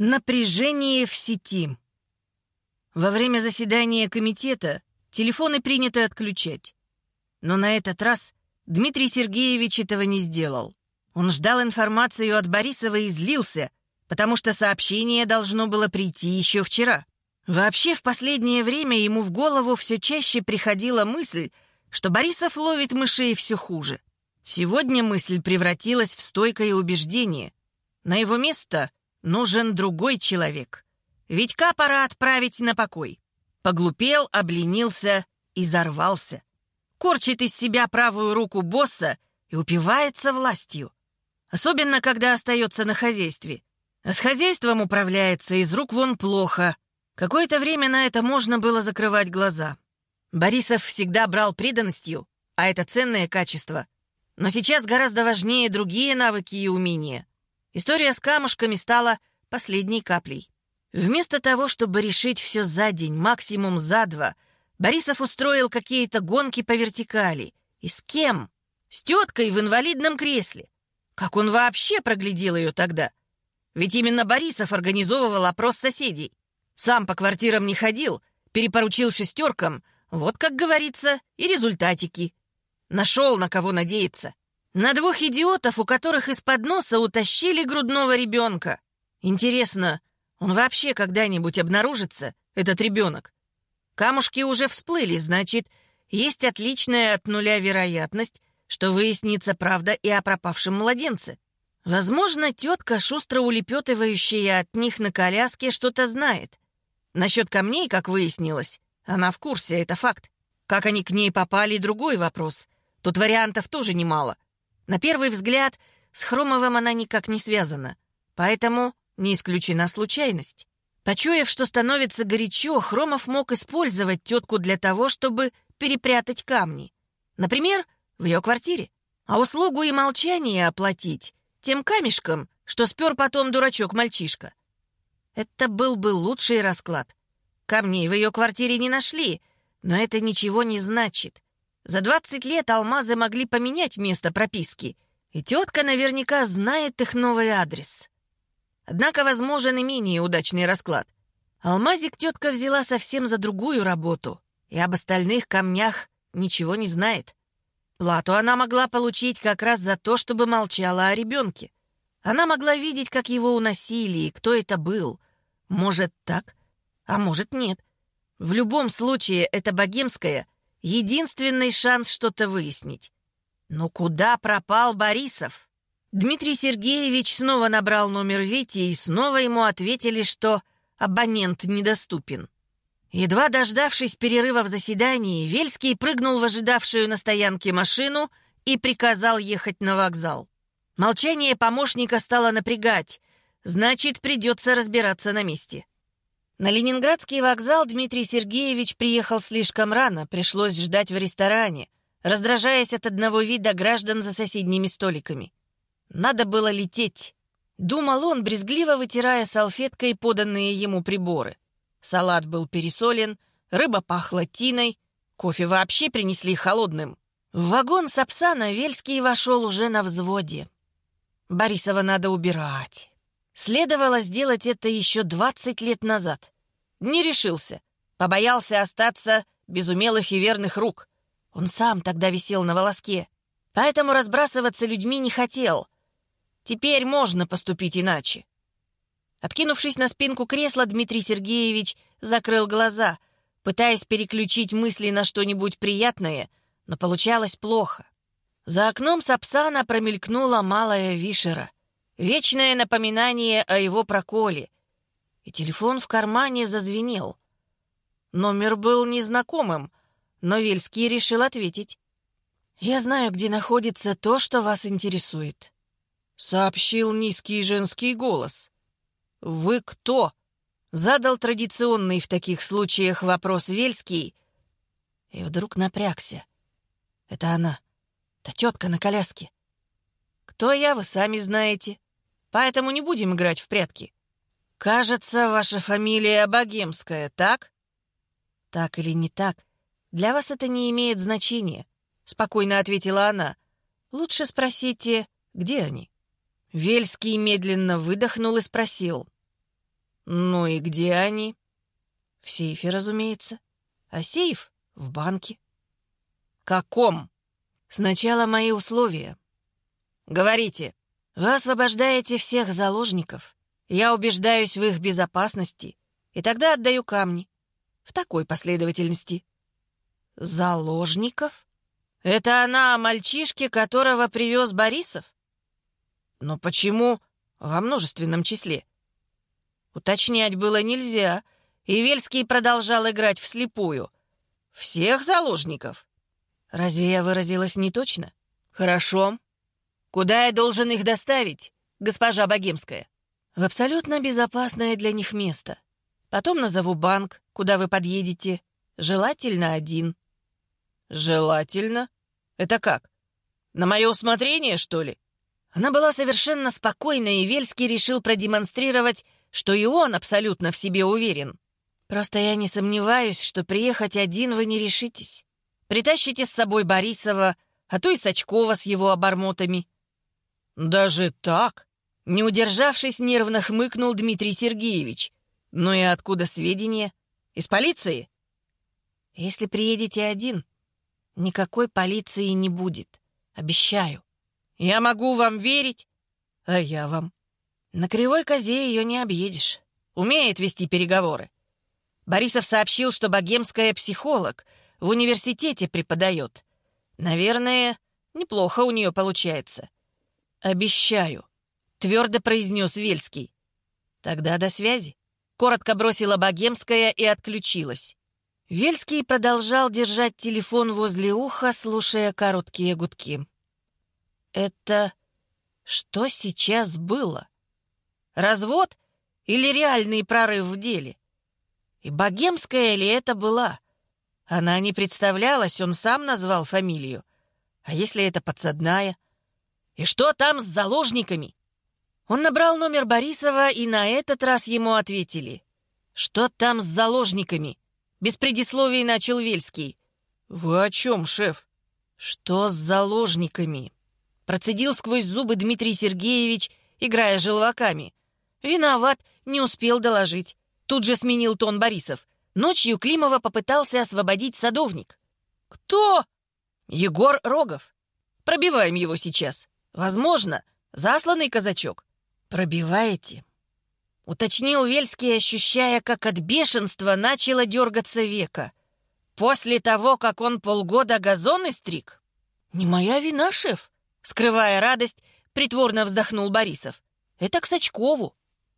Напряжение в сети. Во время заседания комитета телефоны принято отключать. Но на этот раз Дмитрий Сергеевич этого не сделал. Он ждал информацию от Борисова и злился, потому что сообщение должно было прийти еще вчера. Вообще, в последнее время ему в голову все чаще приходила мысль, что Борисов ловит мышей все хуже. Сегодня мысль превратилась в стойкое убеждение. На его место Нужен другой человек. Витька пора отправить на покой. Поглупел, обленился и зарвался. Корчит из себя правую руку босса и упивается властью. Особенно, когда остается на хозяйстве. А с хозяйством управляется из рук вон плохо. Какое-то время на это можно было закрывать глаза. Борисов всегда брал преданностью, а это ценное качество. Но сейчас гораздо важнее другие навыки и умения. История с камушками стала последней каплей. Вместо того, чтобы решить все за день, максимум за два, Борисов устроил какие-то гонки по вертикали. И с кем? С теткой в инвалидном кресле. Как он вообще проглядел ее тогда? Ведь именно Борисов организовывал опрос соседей. Сам по квартирам не ходил, перепоручил шестеркам. Вот, как говорится, и результатики. Нашел, на кого надеяться. На двух идиотов, у которых из-под носа утащили грудного ребенка. Интересно, он вообще когда-нибудь обнаружится, этот ребенок? Камушки уже всплыли, значит, есть отличная от нуля вероятность, что выяснится правда и о пропавшем младенце. Возможно, тетка, шустро улепетывающая от них на коляске, что-то знает. Насчет камней, как выяснилось, она в курсе, это факт. Как они к ней попали, другой вопрос. Тут вариантов тоже немало — на первый взгляд, с Хромовым она никак не связана, поэтому не исключена случайность. Почуяв, что становится горячо, Хромов мог использовать тетку для того, чтобы перепрятать камни. Например, в ее квартире. А услугу и молчание оплатить тем камешком, что спер потом дурачок-мальчишка. Это был бы лучший расклад. Камней в ее квартире не нашли, но это ничего не значит. За 20 лет алмазы могли поменять место прописки, и тетка наверняка знает их новый адрес. Однако возможен и менее удачный расклад. Алмазик тетка взяла совсем за другую работу, и об остальных камнях ничего не знает. Плату она могла получить как раз за то, чтобы молчала о ребенке. Она могла видеть, как его уносили и кто это был. Может, так, а может, нет. В любом случае, это богемская — Единственный шанс что-то выяснить. Но куда пропал Борисов? Дмитрий Сергеевич снова набрал номер Вити, и снова ему ответили, что абонент недоступен. Едва дождавшись перерыва в заседании, Вельский прыгнул в ожидавшую на стоянке машину и приказал ехать на вокзал. Молчание помощника стало напрягать, значит, придется разбираться на месте. На Ленинградский вокзал Дмитрий Сергеевич приехал слишком рано, пришлось ждать в ресторане, раздражаясь от одного вида граждан за соседними столиками. Надо было лететь. Думал он, брезгливо вытирая салфеткой поданные ему приборы. Салат был пересолен, рыба пахла тиной, кофе вообще принесли холодным. В вагон Сапсана Вельский вошел уже на взводе. Борисова надо убирать. Следовало сделать это еще 20 лет назад. Не решился. Побоялся остаться без умелых и верных рук. Он сам тогда висел на волоске. Поэтому разбрасываться людьми не хотел. Теперь можно поступить иначе. Откинувшись на спинку кресла, Дмитрий Сергеевич закрыл глаза, пытаясь переключить мысли на что-нибудь приятное, но получалось плохо. За окном Сапсана промелькнула малая Вишера — Вечное напоминание о его проколе. И телефон в кармане зазвенел. Номер был незнакомым, но Вельский решил ответить. «Я знаю, где находится то, что вас интересует», — сообщил низкий женский голос. «Вы кто?» — задал традиционный в таких случаях вопрос Вельский. И вдруг напрягся. «Это она, та тетка на коляске». «Кто я, вы сами знаете», поэтому не будем играть в прятки. Кажется, ваша фамилия Богемская, так? Так или не так, для вас это не имеет значения, спокойно ответила она. Лучше спросите, где они? Вельский медленно выдохнул и спросил. «Ну и где они?» «В сейфе, разумеется. А сейф в банке». «Каком?» «Сначала мои условия». «Говорите». «Вы освобождаете всех заложников. Я убеждаюсь в их безопасности, и тогда отдаю камни. В такой последовательности». «Заложников? Это она о мальчишке, которого привез Борисов?» «Но почему во множественном числе?» Уточнять было нельзя, и Вельский продолжал играть вслепую. «Всех заложников?» Разве я выразилась не точно? Хорошо. Куда я должен их доставить, госпожа Богемская? В абсолютно безопасное для них место. Потом назову банк, куда вы подъедете. Желательно один. Желательно? Это как? На мое усмотрение, что ли? Она была совершенно спокойна, и Вельский решил продемонстрировать, что и он абсолютно в себе уверен. Просто я не сомневаюсь, что приехать один вы не решитесь. Притащите с собой Борисова, а то и Сачкова с его обормотами». «Даже так?» Не удержавшись, нервно хмыкнул Дмитрий Сергеевич. «Ну и откуда сведения? Из полиции?» «Если приедете один, никакой полиции не будет. Обещаю. Я могу вам верить, а я вам. На кривой козе ее не объедешь. Умеет вести переговоры. Борисов сообщил, что богемская психолог — в университете преподает. Наверное, неплохо у нее получается. Обещаю, твердо произнес Вельский. Тогда до связи. Коротко бросила Богемская и отключилась. Вельский продолжал держать телефон возле уха, слушая короткие гудки. «Это что сейчас было? Развод или реальный прорыв в деле? И Богемская ли это была?» Она не представлялась, он сам назвал фамилию. А если это подсадная? И что там с заложниками? Он набрал номер Борисова, и на этот раз ему ответили. «Что там с заложниками?» Без предисловий начал Вельский. «Вы о чем, шеф?» «Что с заложниками?» Процедил сквозь зубы Дмитрий Сергеевич, играя желваками. «Виноват, не успел доложить». Тут же сменил тон Борисов. Ночью Климова попытался освободить садовник. «Кто?» «Егор Рогов. Пробиваем его сейчас. Возможно, засланный казачок. Пробиваете?» Уточнил Вельский, ощущая, как от бешенства начало дергаться века. «После того, как он полгода газоны стриг?» «Не моя вина, шеф», — скрывая радость, притворно вздохнул Борисов. «Это к Сачкову.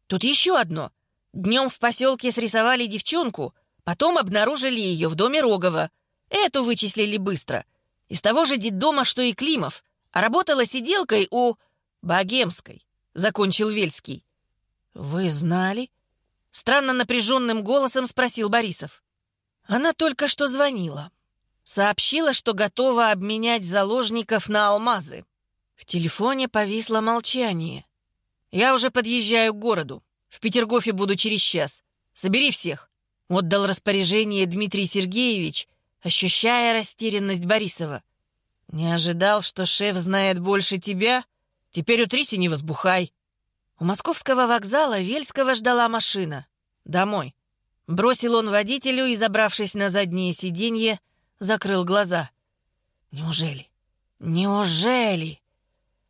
Тут еще одно. Днем в поселке срисовали девчонку, Потом обнаружили ее в доме Рогова. Эту вычислили быстро. Из того же детдома, что и Климов. Работала сиделкой у... Богемской, закончил Вельский. «Вы знали?» Странно напряженным голосом спросил Борисов. Она только что звонила. Сообщила, что готова обменять заложников на алмазы. В телефоне повисло молчание. «Я уже подъезжаю к городу. В Петергофе буду через час. Собери всех. Отдал распоряжение Дмитрий Сергеевич, ощущая растерянность Борисова. «Не ожидал, что шеф знает больше тебя? Теперь утрись и не возбухай». У московского вокзала Вельского ждала машина. «Домой». Бросил он водителю и, забравшись на заднее сиденье, закрыл глаза. «Неужели? Неужели?»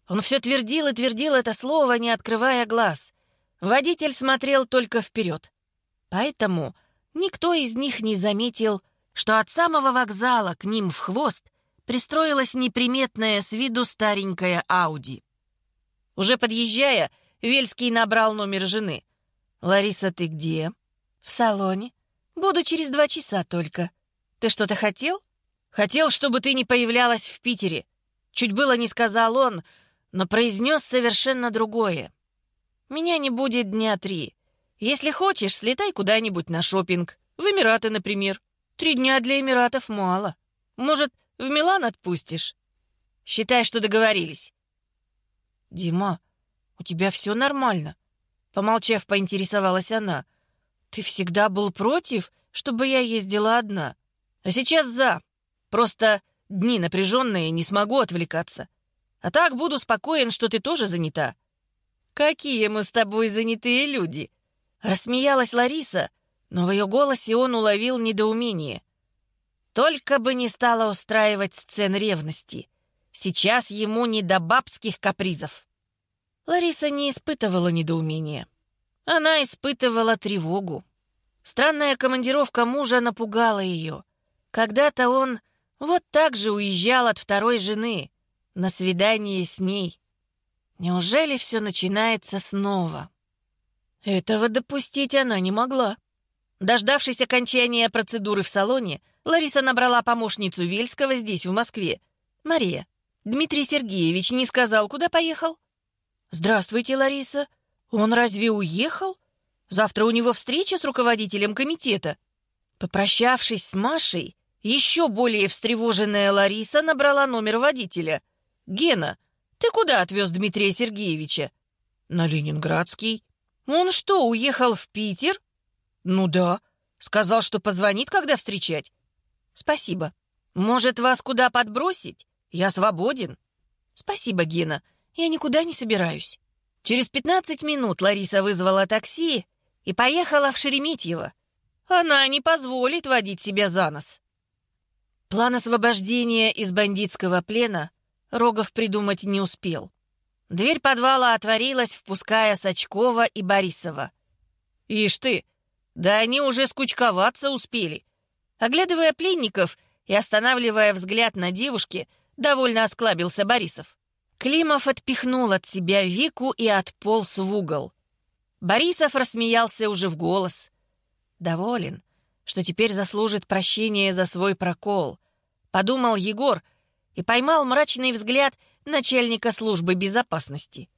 Он все твердил и твердил это слово, не открывая глаз. Водитель смотрел только вперед. Поэтому Никто из них не заметил, что от самого вокзала к ним в хвост пристроилась неприметная с виду старенькая Ауди. Уже подъезжая, Вельский набрал номер жены. «Лариса, ты где?» «В салоне. Буду через два часа только. Ты что-то хотел?» «Хотел, чтобы ты не появлялась в Питере». Чуть было не сказал он, но произнес совершенно другое. «Меня не будет дня три. Если хочешь, слетай куда-нибудь на шопинг. В Эмираты, например. Три дня для Эмиратов мало. Может, в Милан отпустишь? Считай, что договорились. Дима, у тебя все нормально? Помолчав, поинтересовалась она. Ты всегда был против, чтобы я ездила одна. А сейчас за. Просто дни напряженные, не смогу отвлекаться. А так буду спокоен, что ты тоже занята. Какие мы с тобой занятые люди, Рассмеялась Лариса, но в ее голосе он уловил недоумение. Только бы не стала устраивать сцен ревности. Сейчас ему не до бабских капризов. Лариса не испытывала недоумения. Она испытывала тревогу. Странная командировка мужа напугала ее. Когда-то он вот так же уезжал от второй жены на свидание с ней. Неужели все начинается снова? Этого допустить она не могла. Дождавшись окончания процедуры в салоне, Лариса набрала помощницу Вельского здесь, в Москве. «Мария, Дмитрий Сергеевич не сказал, куда поехал?» «Здравствуйте, Лариса. Он разве уехал? Завтра у него встреча с руководителем комитета». Попрощавшись с Машей, еще более встревоженная Лариса набрала номер водителя. «Гена, ты куда отвез Дмитрия Сергеевича?» «На Ленинградский». «Он что, уехал в Питер?» «Ну да. Сказал, что позвонит, когда встречать». «Спасибо. Может, вас куда подбросить? Я свободен». «Спасибо, Гена. Я никуда не собираюсь». Через пятнадцать минут Лариса вызвала такси и поехала в Шереметьево. Она не позволит водить себя за нос. План освобождения из бандитского плена Рогов придумать не успел. Дверь подвала отворилась, впуская Сачкова и Борисова. «Ишь ты! Да они уже скучковаться успели!» Оглядывая пленников и останавливая взгляд на девушке, довольно осклабился Борисов. Климов отпихнул от себя Вику и отполз в угол. Борисов рассмеялся уже в голос. Доволен, что теперь заслужит прощения за свой прокол. Подумал Егор и поймал мрачный взгляд начальника службы безопасности.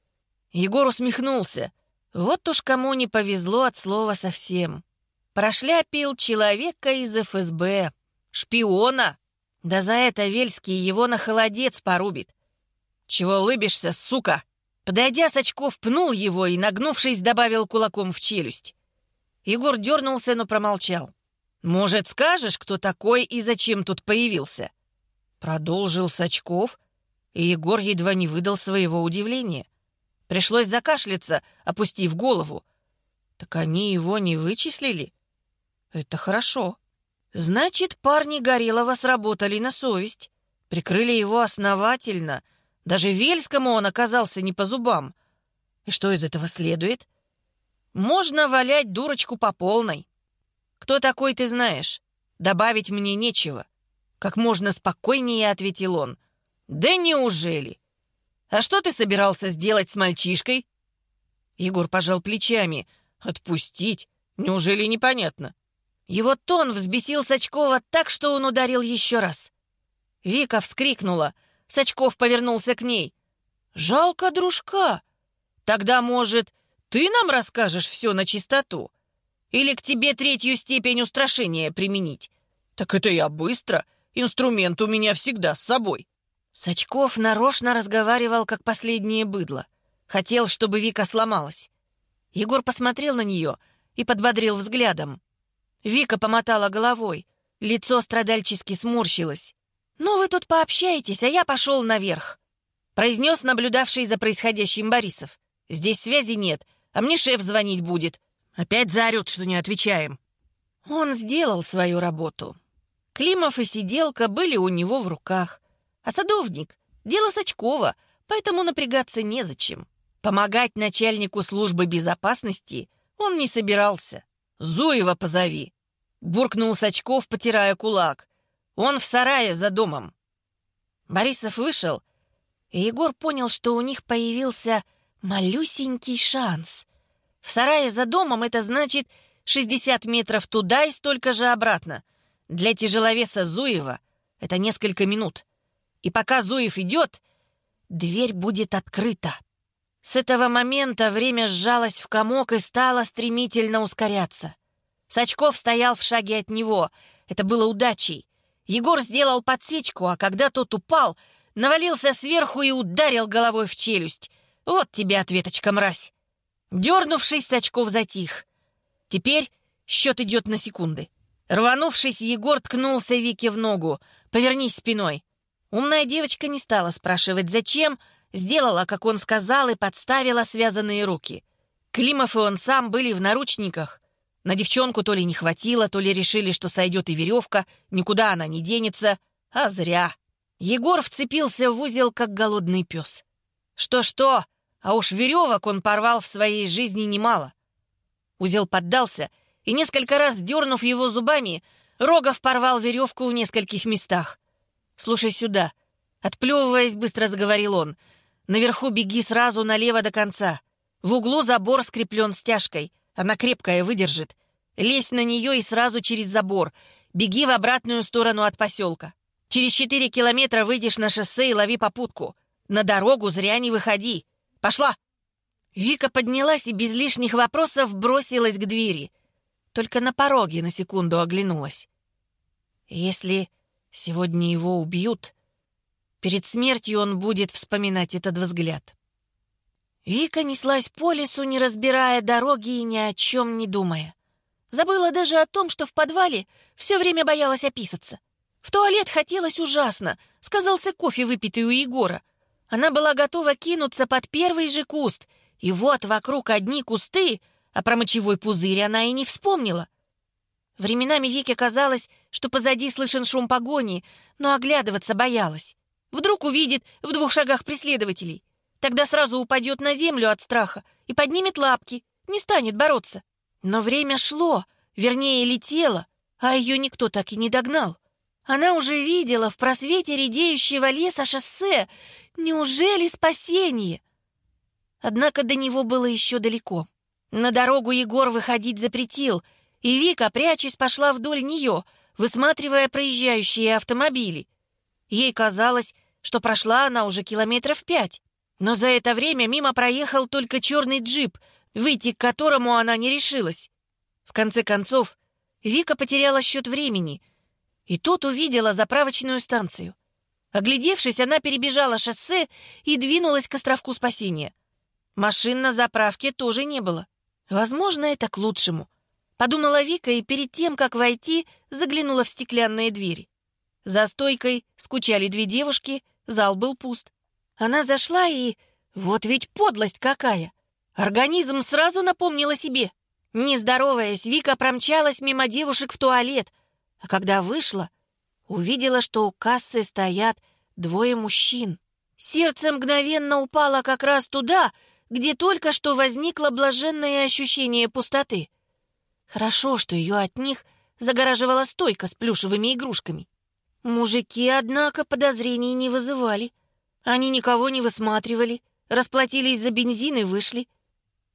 Егор усмехнулся. Вот уж кому не повезло от слова совсем. Прошляпил человека из ФСБ. Шпиона. Да за это Вельский его на холодец порубит. Чего лыбишься, сука? Подойдя, Сачков пнул его и, нагнувшись, добавил кулаком в челюсть. Егор дернулся, но промолчал. «Может, скажешь, кто такой и зачем тут появился?» Продолжил Сачков, и Егор едва не выдал своего удивления. Пришлось закашляться, опустив голову. «Так они его не вычислили?» «Это хорошо. Значит, парни Горелого сработали на совесть. Прикрыли его основательно. Даже Вельскому он оказался не по зубам. И что из этого следует?» «Можно валять дурочку по полной. «Кто такой, ты знаешь? Добавить мне нечего». Как можно спокойнее ответил он. «Да неужели? А что ты собирался сделать с мальчишкой?» Егор пожал плечами. «Отпустить? Неужели непонятно?» Его тон взбесил Сачкова так, что он ударил еще раз. Вика вскрикнула. Сачков повернулся к ней. «Жалко дружка. Тогда, может, ты нам расскажешь все на чистоту?» Или к тебе третью степень устрашения применить? Так это я быстро. Инструмент у меня всегда с собой. Сачков нарочно разговаривал, как последнее быдло. Хотел, чтобы Вика сломалась. Егор посмотрел на нее и подбодрил взглядом. Вика помотала головой. Лицо страдальчески сморщилось. «Ну, вы тут пообщаетесь, а я пошел наверх», — произнес наблюдавший за происходящим Борисов. «Здесь связи нет, а мне шеф звонить будет. Опять заорет, что не отвечаем. Он сделал свою работу. Климов и сиделка были у него в руках. А садовник — дело Сачкова, поэтому напрягаться незачем. Помогать начальнику службы безопасности он не собирался. «Зуева позови!» — буркнул Сачков, потирая кулак. «Он в сарае за домом». Борисов вышел, и Егор понял, что у них появился малюсенький шанс — в сарае за домом это значит 60 метров туда и столько же обратно. Для тяжеловеса Зуева это несколько минут. И пока Зуев идет, дверь будет открыта. С этого момента время сжалось в комок и стало стремительно ускоряться. Сачков стоял в шаге от него. Это было удачей. Егор сделал подсечку, а когда тот упал, навалился сверху и ударил головой в челюсть. Вот тебе ответочка, мразь. Дернувшись, Сачков затих. Теперь счет идет на секунды. Рванувшись, Егор ткнулся Вике в ногу. «Повернись спиной». Умная девочка не стала спрашивать, зачем, сделала, как он сказал, и подставила связанные руки. Климов и он сам были в наручниках. На девчонку то ли не хватило, то ли решили, что сойдет и веревка, никуда она не денется. А зря. Егор вцепился в узел, как голодный пес. Что-что, а уж веревок он порвал в своей жизни немало. Узел поддался, и несколько раз, дернув его зубами, Рогов порвал веревку в нескольких местах. «Слушай сюда», — отплевываясь, быстро заговорил он, «наверху беги сразу налево до конца. В углу забор скреплен стяжкой, она крепкая, выдержит. Лезь на нее и сразу через забор. Беги в обратную сторону от поселка. Через четыре километра выйдешь на шоссе и лови попутку. На дорогу зря не выходи. Пошла!» Вика поднялась и без лишних вопросов бросилась к двери. Только на пороге на секунду оглянулась. Если сегодня его убьют, перед смертью он будет вспоминать этот взгляд. Вика неслась по лесу, не разбирая дороги и ни о чем не думая. Забыла даже о том, что в подвале все время боялась описаться. В туалет хотелось ужасно, сказался кофе, выпитый у Егора. Она была готова кинуться под первый же куст, и вот вокруг одни кусты, а про мочевой пузырь она и не вспомнила. Временами Вике казалось, что позади слышен шум погони, но оглядываться боялась. Вдруг увидит в двух шагах преследователей. Тогда сразу упадет на землю от страха и поднимет лапки, не станет бороться. Но время шло, вернее, летело, а ее никто так и не догнал. Она уже видела в просвете редеющего леса шоссе Неужели спасение? Однако до него было еще далеко. На дорогу Егор выходить запретил, и Вика, прячась, пошла вдоль нее, высматривая проезжающие автомобили. Ей казалось, что прошла она уже километров пять. Но за это время мимо проехал только черный джип, выйти к которому она не решилась. В конце концов, Вика потеряла счет времени, и тут увидела заправочную станцию. Оглядевшись, она перебежала шоссе и двинулась к островку спасения. Машин на заправке тоже не было. Возможно, это к лучшему. Подумала Вика и перед тем, как войти, заглянула в стеклянные двери. За стойкой скучали две девушки, зал был пуст. Она зашла и... Вот ведь подлость какая! Организм сразу напомнил о себе. Не здороваясь, Вика промчалась мимо девушек в туалет, а когда вышла, увидела, что у кассы стоят двое мужчин. Сердце мгновенно упало как раз туда, где только что возникло блаженное ощущение пустоты. Хорошо, что ее от них загораживала стойка с плюшевыми игрушками. Мужики, однако, подозрений не вызывали. Они никого не высматривали, расплатились за бензин и вышли.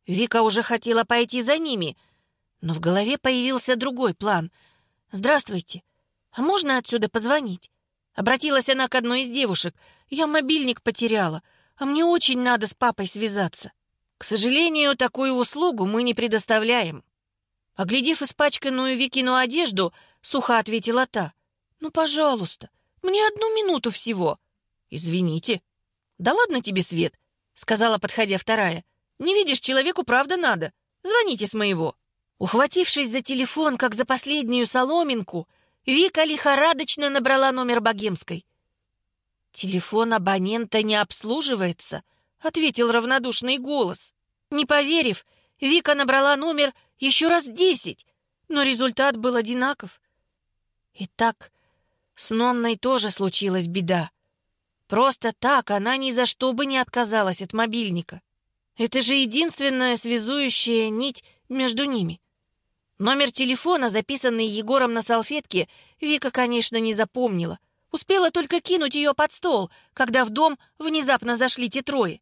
Вика уже хотела пойти за ними, но в голове появился другой план. «Здравствуйте, а можно отсюда позвонить?» Обратилась она к одной из девушек. «Я мобильник потеряла, а мне очень надо с папой связаться». «К сожалению, такую услугу мы не предоставляем». Оглядев испачканную Викину одежду, сухо ответила та. «Ну, пожалуйста, мне одну минуту всего». «Извините». «Да ладно тебе, Свет», — сказала, подходя вторая. «Не видишь, человеку правда надо. Звоните с моего». Ухватившись за телефон, как за последнюю соломинку, Вика лихорадочно набрала номер богемской. «Телефон абонента не обслуживается», — ответил равнодушный голос. Не поверив, Вика набрала номер еще раз десять, но результат был одинаков. Итак, с Нонной тоже случилась беда. Просто так она ни за что бы не отказалась от мобильника. Это же единственная связующая нить между ними. Номер телефона, записанный Егором на салфетке, Вика, конечно, не запомнила. Успела только кинуть ее под стол, когда в дом внезапно зашли те трое.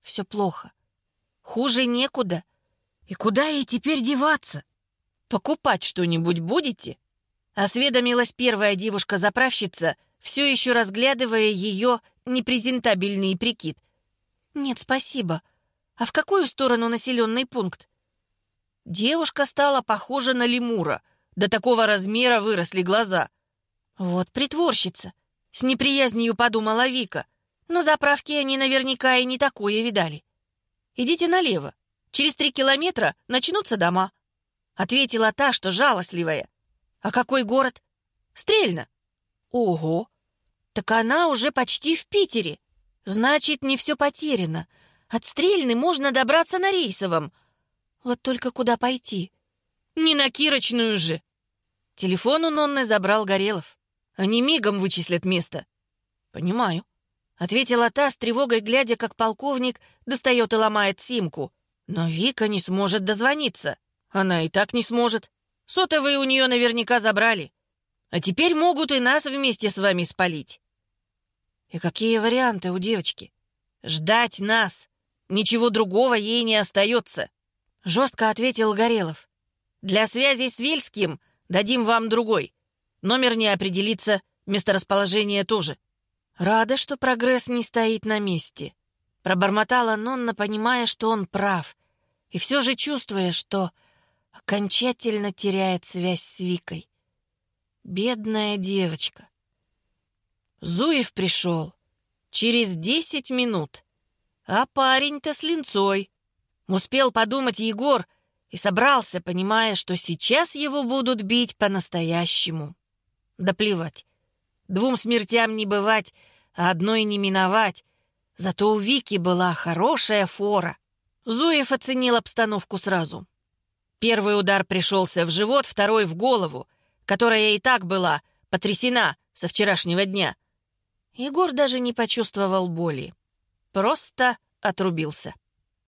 Все плохо. Хуже некуда. И куда ей теперь деваться? Покупать что-нибудь будете? Осведомилась первая девушка-заправщица, все еще разглядывая ее непрезентабельный прикид. «Нет, спасибо. А в какую сторону населенный пункт?» Девушка стала похожа на лемура. До такого размера выросли глаза. Вот притворщица. С неприязнью подумала Вика. На заправке они наверняка и не такое видали. Идите налево. Через три километра начнутся дома. Ответила та, что жалостливая. А какой город? Стрельно. Ого! Так она уже почти в Питере. Значит, не все потеряно. От Стрельны можно добраться на рейсовом — Вот только куда пойти? Не на Кирочную же. Телефон у Нонны забрал Горелов. Они мигом вычислят место. Понимаю. Ответила та с тревогой, глядя, как полковник достает и ломает симку. Но Вика не сможет дозвониться. Она и так не сможет. Сотовые у нее наверняка забрали. А теперь могут и нас вместе с вами спалить. И какие варианты у девочки? Ждать нас. Ничего другого ей не остается. Жестко ответил Горелов. Для связи с Вельским дадим вам другой. Номер не определится, месторасположение тоже. Рада, что прогресс не стоит на месте. Пробормотала Нонна, понимая, что он прав. И все же чувствуя, что окончательно теряет связь с Викой. Бедная девочка. Зуев пришел через десять минут, а парень-то с линцой. Успел подумать Егор и собрался, понимая, что сейчас его будут бить по-настоящему. Да плевать. Двум смертям не бывать, а одной не миновать. Зато у Вики была хорошая фора. Зуев оценил обстановку сразу. Первый удар пришелся в живот, второй — в голову, которая и так была потрясена со вчерашнего дня. Егор даже не почувствовал боли. Просто отрубился.